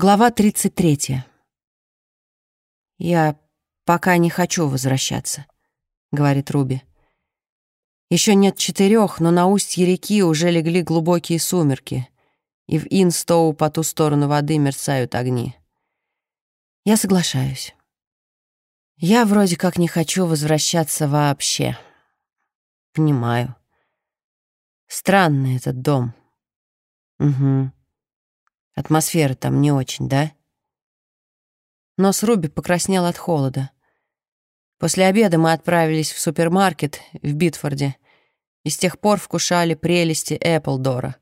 Глава 33. «Я пока не хочу возвращаться», — говорит Руби. Еще нет четырех, но на устье реки уже легли глубокие сумерки, и в Инстоу по ту сторону воды мерцают огни. Я соглашаюсь. Я вроде как не хочу возвращаться вообще. Понимаю. Странный этот дом. Угу. Атмосфера там не очень, да? Нос Руби покраснел от холода. После обеда мы отправились в супермаркет в Битфорде и с тех пор вкушали прелести Эпплдора.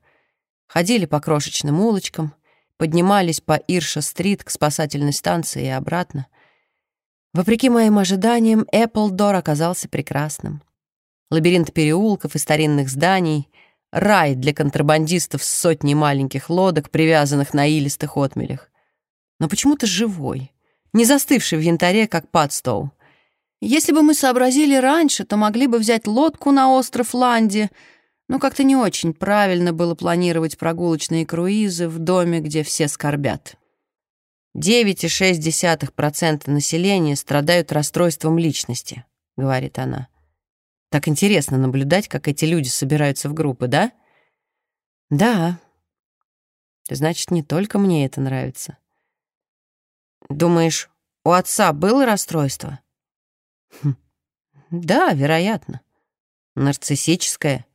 Ходили по крошечным улочкам, поднимались по Ирша-стрит к спасательной станции и обратно. Вопреки моим ожиданиям, Эпплдор оказался прекрасным. Лабиринт переулков и старинных зданий — Рай для контрабандистов с сотней маленьких лодок, привязанных на илистых отмелях. Но почему-то живой, не застывший в янтаре, как Падстоу. Если бы мы сообразили раньше, то могли бы взять лодку на остров Ланди, но как-то не очень правильно было планировать прогулочные круизы в доме, где все скорбят. 9,6% населения страдают расстройством личности, говорит она. Так интересно наблюдать, как эти люди собираются в группы, да? Да. Значит, не только мне это нравится. Думаешь, у отца было расстройство? Хм. Да, вероятно. Нарциссическое.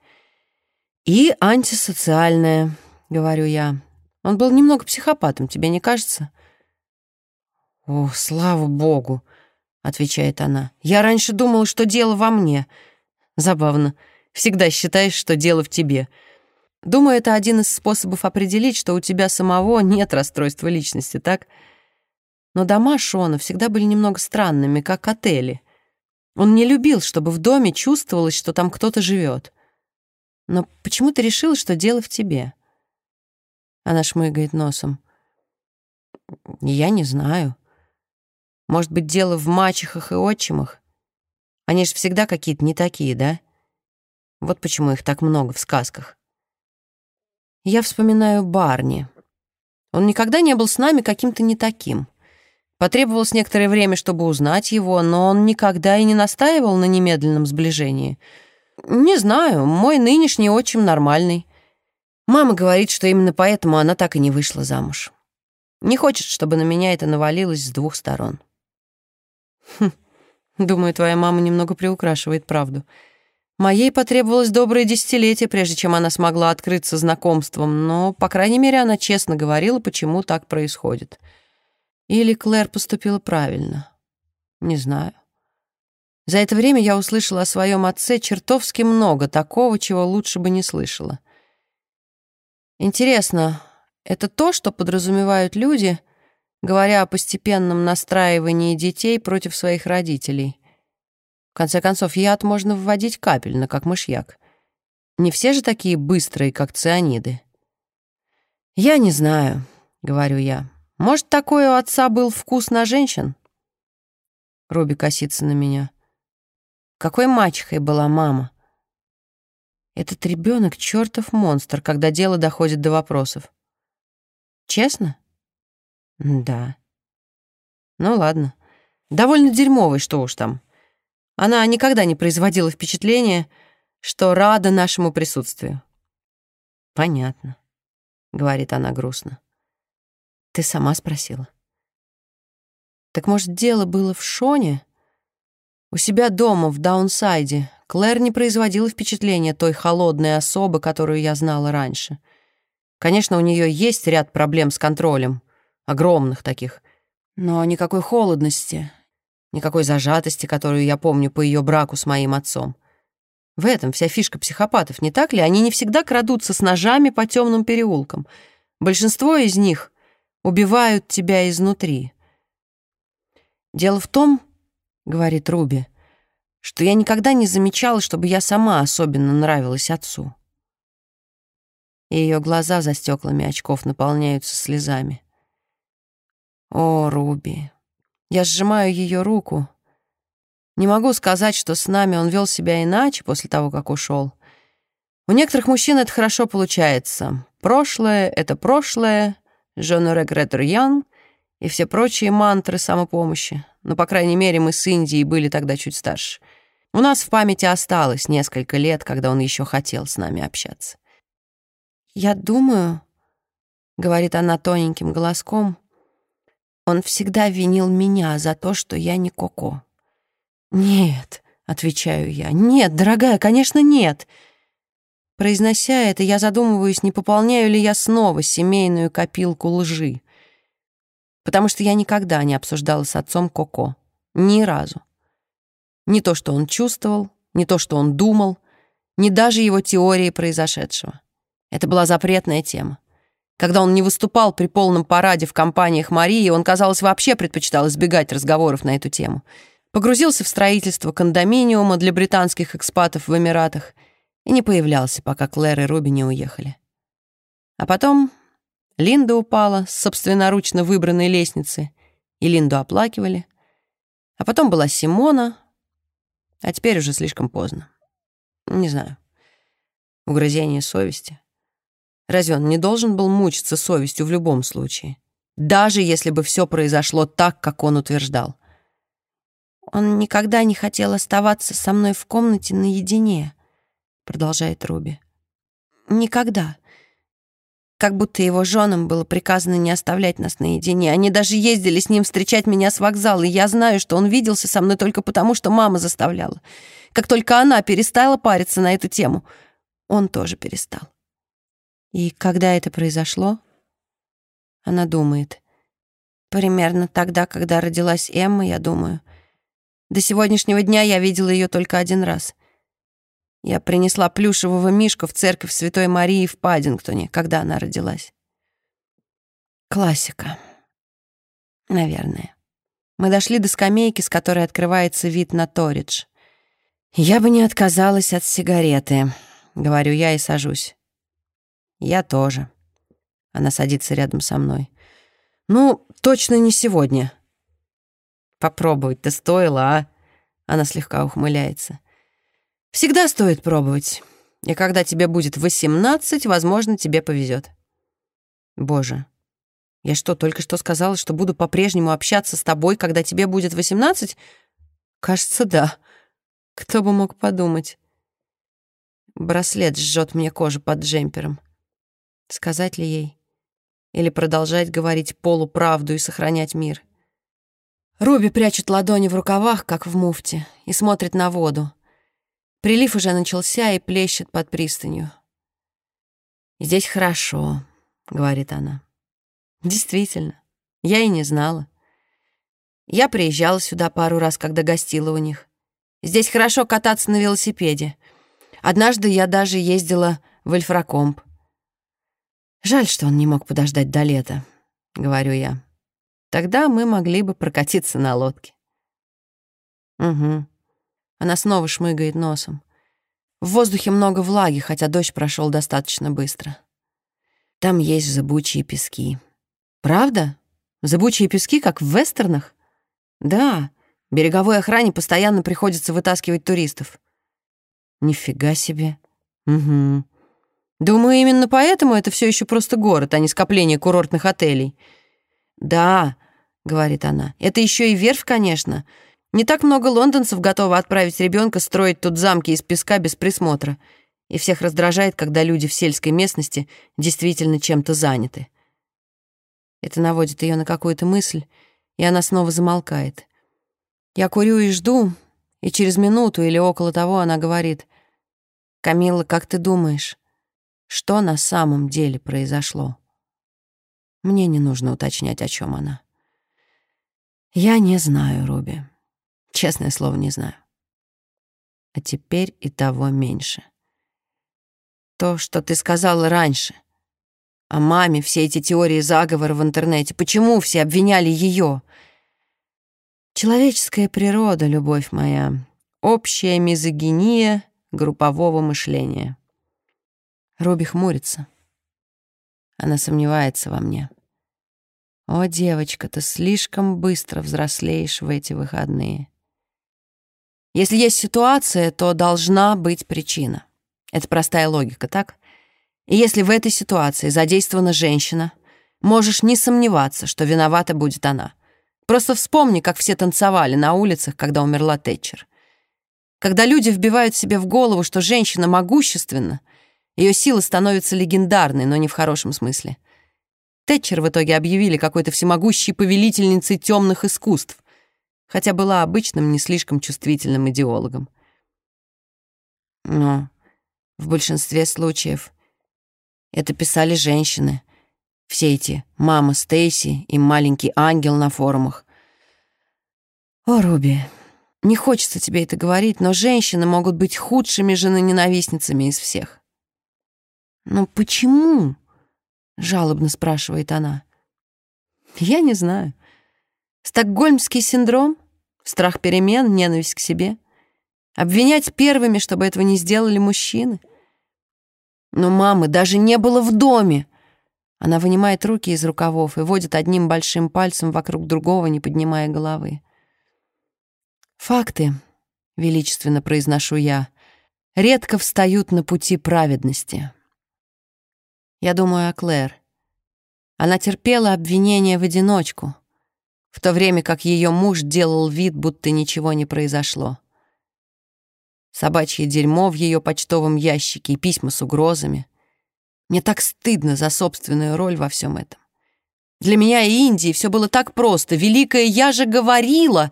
И антисоциальное, говорю я. Он был немного психопатом, тебе не кажется? О, слава богу, отвечает она. Я раньше думала, что дело во мне — Забавно. Всегда считаешь, что дело в тебе. Думаю, это один из способов определить, что у тебя самого нет расстройства личности, так? Но дома Шона всегда были немного странными, как отели. Он не любил, чтобы в доме чувствовалось, что там кто-то живет. Но почему ты решила, что дело в тебе? Она шмыгает носом. Я не знаю. Может быть, дело в мачехах и отчимах? Они же всегда какие-то не такие, да? Вот почему их так много в сказках. Я вспоминаю Барни. Он никогда не был с нами каким-то не таким. Потребовалось некоторое время, чтобы узнать его, но он никогда и не настаивал на немедленном сближении. Не знаю, мой нынешний отчим нормальный. Мама говорит, что именно поэтому она так и не вышла замуж. Не хочет, чтобы на меня это навалилось с двух сторон. Хм. Думаю, твоя мама немного приукрашивает правду. Моей потребовалось доброе десятилетие, прежде чем она смогла открыться знакомством, но, по крайней мере, она честно говорила, почему так происходит. Или Клэр поступила правильно. Не знаю. За это время я услышала о своем отце чертовски много такого, чего лучше бы не слышала. Интересно, это то, что подразумевают люди — говоря о постепенном настраивании детей против своих родителей. В конце концов, яд можно вводить капельно, как мышьяк. Не все же такие быстрые, как цианиды. «Я не знаю», — говорю я. «Может, такой у отца был вкус на женщин?» Руби косится на меня. «Какой мачехой была мама?» Этот ребенок чертов монстр, когда дело доходит до вопросов. Честно? Да. Ну ладно. Довольно дерьмовый, что уж там. Она никогда не производила впечатления, что рада нашему присутствию. Понятно, говорит она грустно. Ты сама спросила. Так может, дело было в Шоне? У себя дома, в Даунсайде, Клэр не производила впечатления той холодной особы, которую я знала раньше. Конечно, у нее есть ряд проблем с контролем — огромных таких. Но никакой холодности, никакой зажатости, которую я помню по ее браку с моим отцом. В этом вся фишка психопатов, не так ли? Они не всегда крадутся с ножами по темным переулкам. Большинство из них убивают тебя изнутри. Дело в том, — говорит Руби, — что я никогда не замечала, чтобы я сама особенно нравилась отцу. Ее глаза за стеклами очков наполняются слезами. О, Руби. Я сжимаю ее руку. Не могу сказать, что с нами он вел себя иначе после того, как ушел. У некоторых мужчин это хорошо получается. Прошлое — это прошлое, «Je ne regrette rien» и все прочие мантры самопомощи. Но, по крайней мере, мы с Индией были тогда чуть старше. У нас в памяти осталось несколько лет, когда он еще хотел с нами общаться. «Я думаю», — говорит она тоненьким голоском, «он всегда винил меня за то, что я не Коко». «Нет», — отвечаю я, «нет, дорогая, конечно, нет». Произнося это, я задумываюсь, не пополняю ли я снова семейную копилку лжи. Потому что я никогда не обсуждала с отцом Коко. Ни разу. Не то, что он чувствовал, не то, что он думал, не даже его теории произошедшего. Это была запретная тема. Когда он не выступал при полном параде в компаниях Марии, он, казалось, вообще предпочитал избегать разговоров на эту тему. Погрузился в строительство кондоминиума для британских экспатов в Эмиратах — и не появлялся, пока Клэр и Руби не уехали. А потом Линда упала с собственноручно выбранной лестницы, и Линду оплакивали. А потом была Симона, а теперь уже слишком поздно. Не знаю. Угрызение совести. Разве он не должен был мучиться совестью в любом случае? Даже если бы все произошло так, как он утверждал. Он никогда не хотел оставаться со мной в комнате наедине, продолжает Руби. Никогда. Как будто его женам было приказано не оставлять нас наедине. Они даже ездили с ним встречать меня с вокзала, и я знаю, что он виделся со мной только потому, что мама заставляла. Как только она перестала париться на эту тему, он тоже перестал. И когда это произошло? Она думает. Примерно тогда, когда родилась Эмма, я думаю. До сегодняшнего дня я видела ее только один раз. Я принесла плюшевого мишку в церковь Святой Марии в Паддингтоне, когда она родилась. Классика. Наверное. Мы дошли до скамейки, с которой открывается вид на Торидж. «Я бы не отказалась от сигареты», — говорю я и сажусь. «Я тоже». Она садится рядом со мной. «Ну, точно не сегодня». «Попробовать-то стоило, а?» Она слегка ухмыляется. Всегда стоит пробовать. И когда тебе будет 18, возможно, тебе повезет. Боже, я что, только что сказала, что буду по-прежнему общаться с тобой, когда тебе будет 18? Кажется, да. Кто бы мог подумать. Браслет жжет мне кожу под джемпером. Сказать ли ей? Или продолжать говорить полуправду и сохранять мир? Руби прячет ладони в рукавах, как в муфте, и смотрит на воду. Прилив уже начался и плещет под пристанью. «Здесь хорошо», — говорит она. «Действительно, я и не знала. Я приезжала сюда пару раз, когда гостила у них. Здесь хорошо кататься на велосипеде. Однажды я даже ездила в Эльфракомп. Жаль, что он не мог подождать до лета, — говорю я. Тогда мы могли бы прокатиться на лодке. Угу. Она снова шмыгает носом. В воздухе много влаги, хотя дождь прошел достаточно быстро. Там есть зыбучие пески. Правда? Зыбучие пески, как в вестернах? Да, береговой охране постоянно приходится вытаскивать туристов. Нифига себе. Угу. Думаю, именно поэтому это все еще просто город, а не скопление курортных отелей. Да, говорит она, это еще и верфь, конечно, — не так много лондонцев готовы отправить ребенка строить тут замки из песка без присмотра. И всех раздражает, когда люди в сельской местности действительно чем-то заняты. Это наводит ее на какую-то мысль, и она снова замолкает. Я курю и жду, и через минуту или около того она говорит, «Камилла, как ты думаешь, что на самом деле произошло?» Мне не нужно уточнять, о чем она. «Я не знаю, Руби». Честное слово, не знаю. А теперь и того меньше. То, что ты сказала раньше. О маме, все эти теории заговора в интернете. Почему все обвиняли ее? Человеческая природа, любовь моя. Общая мизогиния группового мышления. Руби хмурится. Она сомневается во мне. О, девочка, ты слишком быстро взрослеешь в эти выходные. Если есть ситуация, то должна быть причина. Это простая логика, так? И если в этой ситуации задействована женщина, можешь не сомневаться, что виновата будет она. Просто вспомни, как все танцевали на улицах, когда умерла Тэтчер. Когда люди вбивают себе в голову, что женщина могущественна, ее сила становится легендарной, но не в хорошем смысле. Тэтчер в итоге объявили какой-то всемогущей повелительницей темных искусств, хотя была обычным, не слишком чувствительным идеологом. Но в большинстве случаев это писали женщины. Все эти «мама Стейси» и «маленький ангел» на форумах. О, Руби, не хочется тебе это говорить, но женщины могут быть худшими жены-ненавистницами из всех. «Но почему?» — жалобно спрашивает она. «Я не знаю. Стокгольмский синдром? Страх перемен, ненависть к себе? Обвинять первыми, чтобы этого не сделали мужчины? Но мамы даже не было в доме!» Она вынимает руки из рукавов и водит одним большим пальцем вокруг другого, не поднимая головы. Факты, величественно произношу я, редко встают на пути праведности. Я думаю о Клэр. Она терпела обвинения в одиночку, в то время как ее муж делал вид, будто ничего не произошло. Собачье дерьмо в ее почтовом ящике и письма с угрозами. Мне так стыдно за собственную роль во всем этом. Для меня и Индии все было так просто. Великая «Я же говорила!»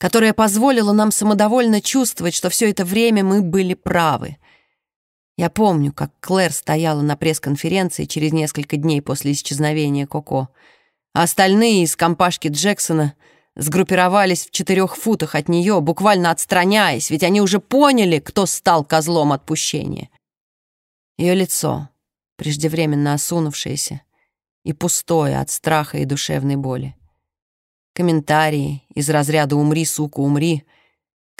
которая позволила нам самодовольно чувствовать, что все это время мы были правы. Я помню, как Клэр стояла на пресс-конференции через несколько дней после исчезновения Коко, а остальные из компашки Джексона сгруппировались в четырех футах от нее, буквально отстраняясь, ведь они уже поняли, кто стал козлом отпущения. Ее лицо, преждевременно осунувшееся и пустое от страха и душевной боли комментарии из разряда «умри, сука, умри»,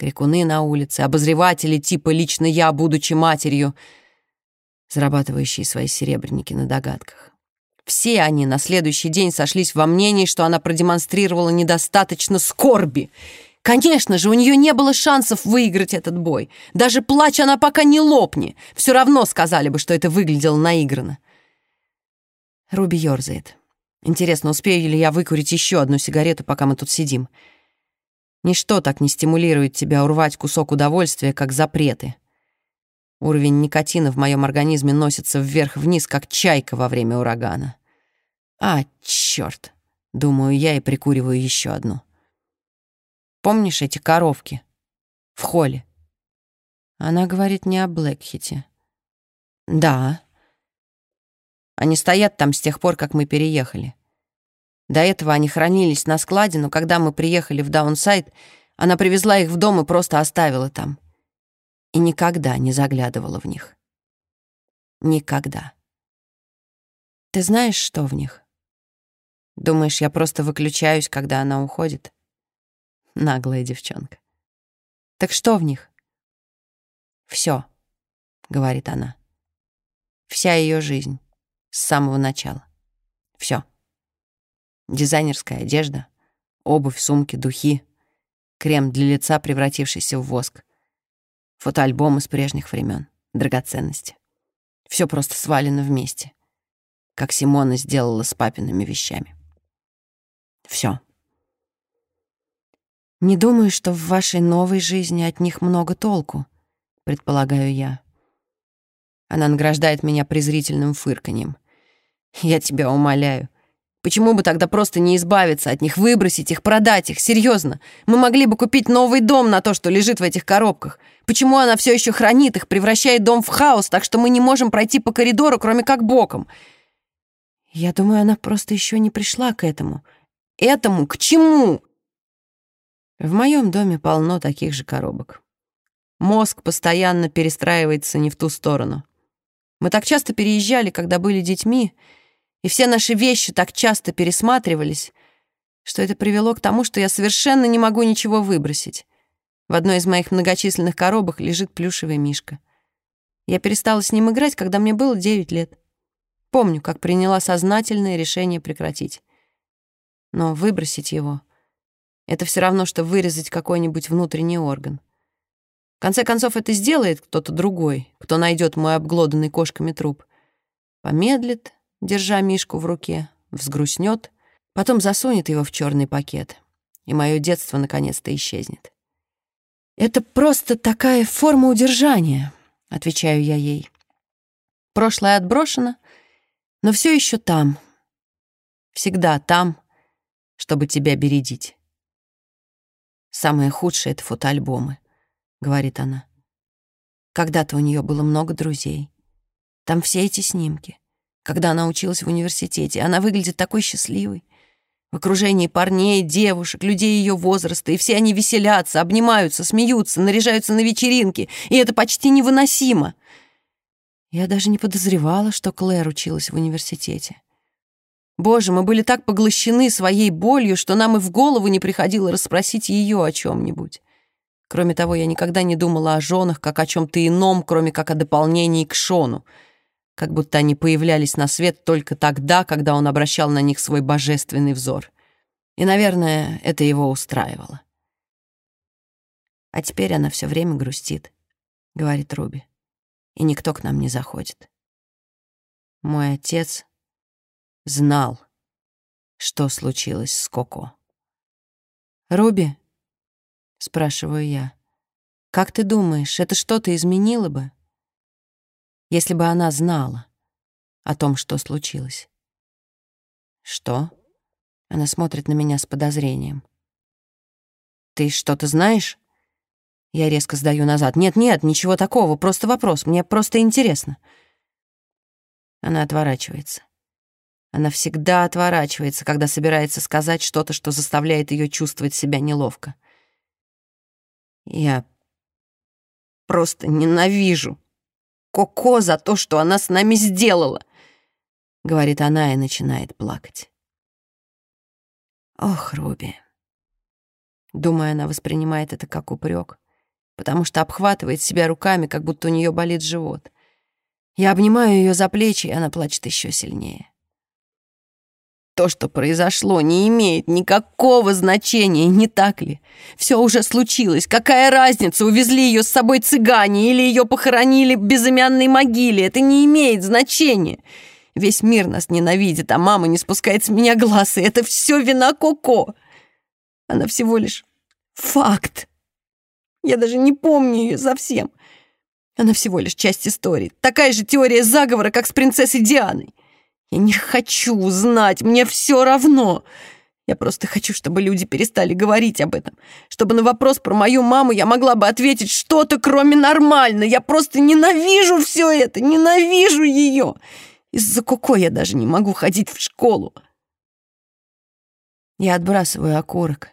крикуны на улице, обозреватели типа «лично я, будучи матерью», зарабатывающие свои серебряники на догадках. Все они на следующий день сошлись во мнении, что она продемонстрировала недостаточно скорби. Конечно же, у нее не было шансов выиграть этот бой. Даже плача она пока не лопни. Все равно сказали бы, что это выглядело наигранно. Руби ерзает. Интересно, успею ли я выкурить еще одну сигарету, пока мы тут сидим? Ничто так не стимулирует тебя урвать кусок удовольствия, как запреты. Уровень никотина в моем организме носится вверх-вниз, как чайка во время урагана. А, черт! Думаю я и прикуриваю еще одну. Помнишь эти коровки? В холле. Она говорит не о Блэкхите. Да, они стоят там с тех пор, как мы переехали. До этого они хранились на складе, но когда мы приехали в Даунсайд, она привезла их в дом и просто оставила там. И никогда не заглядывала в них. Никогда. Ты знаешь, что в них? Думаешь, я просто выключаюсь, когда она уходит? Наглая девчонка. Так что в них? Все, говорит она. Вся ее жизнь с самого начала. Все. Дизайнерская одежда, обувь, сумки, духи, крем для лица, превратившийся в воск, фотоальбом из прежних времен, драгоценности. Все просто свалено вместе, как Симона сделала с папиными вещами. Все. Не думаю, что в вашей новой жизни от них много толку, предполагаю я. Она награждает меня презрительным фырканьем. Я тебя умоляю. Почему бы тогда просто не избавиться от них, выбросить их, продать их? Серьезно, мы могли бы купить новый дом на то, что лежит в этих коробках. Почему она все еще хранит их, превращает дом в хаос, так что мы не можем пройти по коридору, кроме как боком? Я думаю, она просто еще не пришла к этому. Этому к чему? В моем доме полно таких же коробок. Мозг постоянно перестраивается не в ту сторону. Мы так часто переезжали, когда были детьми, и все наши вещи так часто пересматривались, что это привело к тому, что я совершенно не могу ничего выбросить. В одной из моих многочисленных коробок лежит плюшевый мишка. Я перестала с ним играть, когда мне было 9 лет. Помню, как приняла сознательное решение прекратить. Но выбросить его — это все равно, что вырезать какой-нибудь внутренний орган. В конце концов, это сделает кто-то другой, кто найдет мой обглоданный кошками труп. Помедлит, держа Мишку в руке, взгрустнет, потом засунет его в черный пакет, и мое детство наконец-то исчезнет. «Это просто такая форма удержания», — отвечаю я ей. Прошлое отброшено, но все еще там. Всегда там, чтобы тебя бередить. «Самое худшее — это фотоальбомы», — говорит она. Когда-то у нее было много друзей. Там все эти снимки. Когда она училась в университете, она выглядит такой счастливой. В окружении парней, девушек, людей ее возраста, и все они веселятся, обнимаются, смеются, наряжаются на вечеринки, и это почти невыносимо. Я даже не подозревала, что Клэр училась в университете. Боже, мы были так поглощены своей болью, что нам и в голову не приходило расспросить ее о чем-нибудь. Кроме того, я никогда не думала о женах как о чем-то ином, кроме как о дополнении к Шону — как будто они появлялись на свет только тогда, когда он обращал на них свой божественный взор. И, наверное, это его устраивало. «А теперь она все время грустит», — говорит Руби, «и никто к нам не заходит». Мой отец знал, что случилось с Коко. «Руби?» — спрашиваю я. «Как ты думаешь, это что-то изменило бы?» Если бы она знала о том, что случилось. «Что?» Она смотрит на меня с подозрением. «Ты что-то знаешь?» Я резко сдаю назад. «Нет-нет, ничего такого, просто вопрос, мне просто интересно». Она отворачивается. Она всегда отворачивается, когда собирается сказать что-то, что заставляет ее чувствовать себя неловко. Я просто ненавижу Коко за то, что она с нами сделала», — говорит она и начинает плакать. «Ох, Руби». Думаю, она воспринимает это как упрек, потому что обхватывает себя руками, как будто у нее болит живот. Я обнимаю ее за плечи, и она плачет еще сильнее. То, что произошло, не имеет никакого значения, не так ли? Все уже случилось. Какая разница, увезли ее с собой цыгане или ее похоронили в безымянной могиле? Это не имеет значения. Весь мир нас ненавидит, а мама не спускает с меня глаз, и это все вина Коко. Она всего лишь факт. Я даже не помню ее совсем. Она всего лишь часть истории. Такая же теория заговора, как с принцессой Дианой. Я не хочу знать, мне все равно. Я просто хочу, чтобы люди перестали говорить об этом. Чтобы на вопрос про мою маму я могла бы ответить что-то, кроме нормально. Я просто ненавижу все это, ненавижу ее. Из-за Коко я даже не могу ходить в школу. Я отбрасываю окурок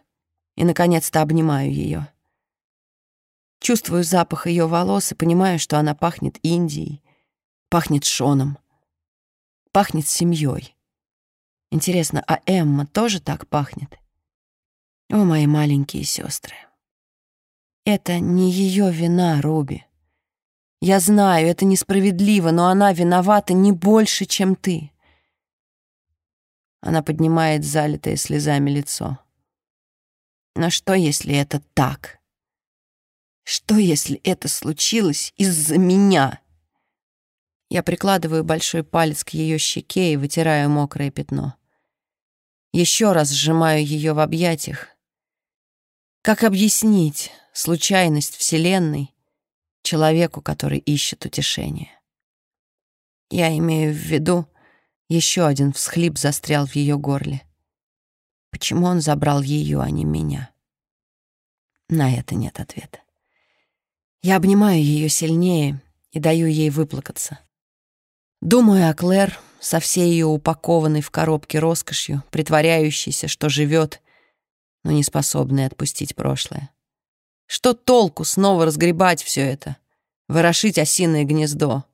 и, наконец-то, обнимаю ее. Чувствую запах ее волос и понимаю, что она пахнет Индией, пахнет Шоном пахнет семьей. Интересно, а Эмма тоже так пахнет? О, мои маленькие сестры. Это не ее вина, Руби. Я знаю, это несправедливо, но она виновата не больше, чем ты. Она поднимает залитое слезами лицо. Но что, если это так? Что, если это случилось из-за меня? Я прикладываю большой палец к ее щеке и вытираю мокрое пятно. Еще раз сжимаю ее в объятиях. Как объяснить случайность Вселенной человеку, который ищет утешение? Я имею в виду, еще один всхлип застрял в ее горле. Почему он забрал ее, а не меня? На это нет ответа. Я обнимаю ее сильнее и даю ей выплакаться. Думаю о Клэр со всей ее упакованной в коробке роскошью, притворяющейся, что живет, но не способной отпустить прошлое. Что толку снова разгребать все это, ворошить осиное гнездо?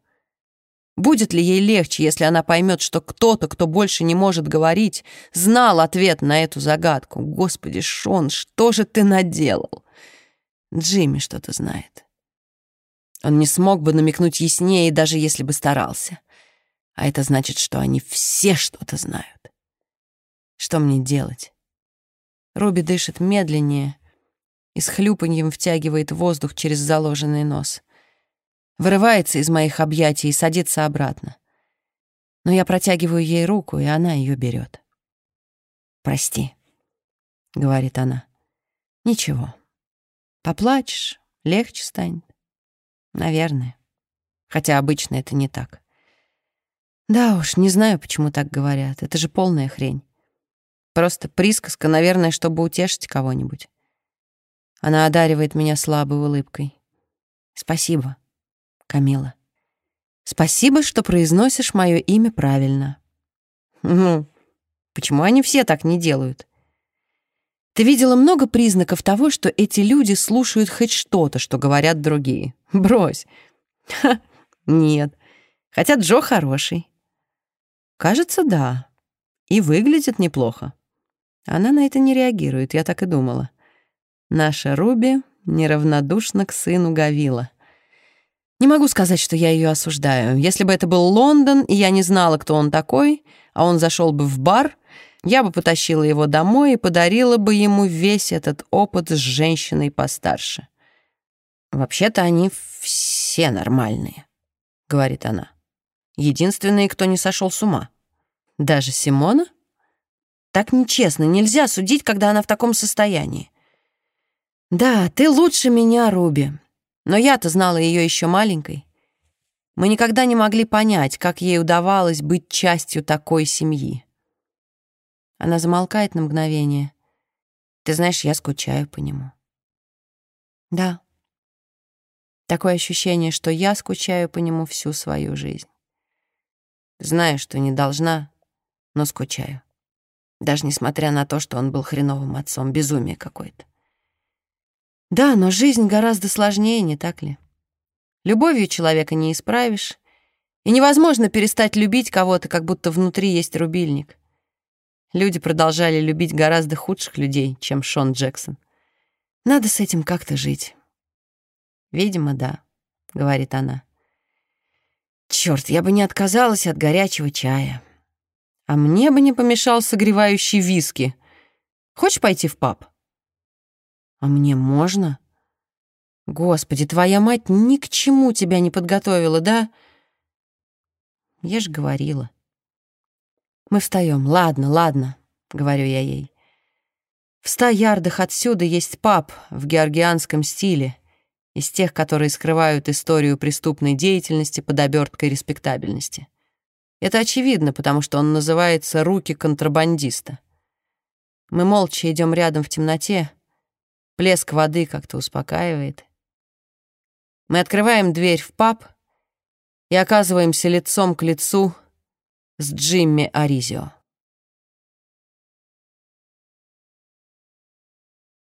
Будет ли ей легче, если она поймет, что кто-то, кто больше не может говорить, знал ответ на эту загадку? Господи, Шон, что же ты наделал? Джимми что-то знает. Он не смог бы намекнуть яснее, даже если бы старался. А это значит, что они все что-то знают. Что мне делать? Руби дышит медленнее и с хлюпаньем втягивает воздух через заложенный нос. Вырывается из моих объятий и садится обратно. Но я протягиваю ей руку, и она ее берет. «Прости», — говорит она. «Ничего. Поплачешь, легче станет. Наверное. Хотя обычно это не так. Да уж, не знаю, почему так говорят. Это же полная хрень. Просто присказка, наверное, чтобы утешить кого-нибудь. Она одаривает меня слабой улыбкой. Спасибо, Камила. Спасибо, что произносишь мое имя правильно. Ну, почему они все так не делают? Ты видела много признаков того, что эти люди слушают хоть что-то, что говорят другие. Брось. Ха, нет. Хотя Джо хороший. Кажется, да. И выглядит неплохо. Она на это не реагирует, я так и думала. Наша Руби неравнодушна к сыну Гавила. Не могу сказать, что я ее осуждаю. Если бы это был Лондон, и я не знала, кто он такой, а он зашел бы в бар, я бы потащила его домой и подарила бы ему весь этот опыт с женщиной постарше. «Вообще-то они все нормальные», — говорит она. «Единственные, кто не сошел с ума. Даже Симона? Так нечестно, нельзя судить, когда она в таком состоянии. Да, ты лучше меня, Руби, но я-то знала ее еще маленькой. Мы никогда не могли понять, как ей удавалось быть частью такой семьи. Она замолкает на мгновение. Ты знаешь, я скучаю по нему. Да. Такое ощущение, что я скучаю по нему всю свою жизнь. Знаю, что не должна, но скучаю. Даже несмотря на то, что он был хреновым отцом, безумие какое-то. Да, но жизнь гораздо сложнее, не так ли? Любовью человека не исправишь, и невозможно перестать любить кого-то, как будто внутри есть рубильник. Люди продолжали любить гораздо худших людей, чем Шон Джексон. Надо с этим как-то жить. Видимо, да, говорит она. Черт, я бы не отказалась от горячего чая. А мне бы не помешал согревающий виски. Хочешь пойти в паб? А мне можно? Господи, твоя мать ни к чему тебя не подготовила, да? Я ж говорила. Мы встаем. Ладно, ладно, говорю я ей. В ста ярдах отсюда есть паб в георгианском стиле, из тех, которые скрывают историю преступной деятельности под оберткой респектабельности. Это очевидно, потому что он называется «Руки контрабандиста». Мы молча идем рядом в темноте, Плеск воды как-то успокаивает. Мы открываем дверь в паб и оказываемся лицом к лицу с Джимми Аризио.